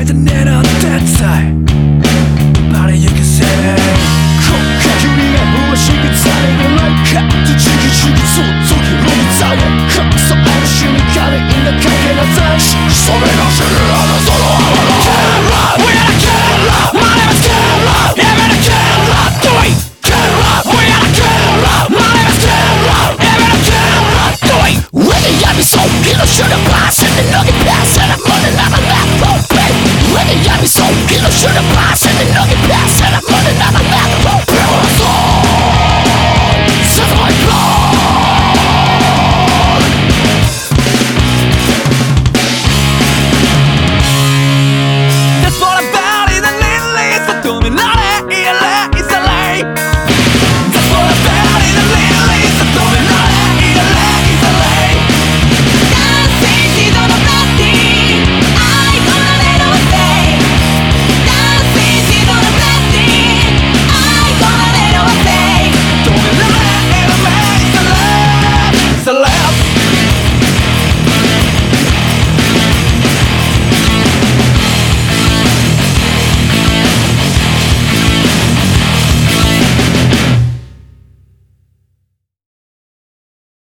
say the net on the we are kill up, my name is kill up, yeah do it. We are kill up, my name is kill up, yeah do it. When the young is so, the nugget.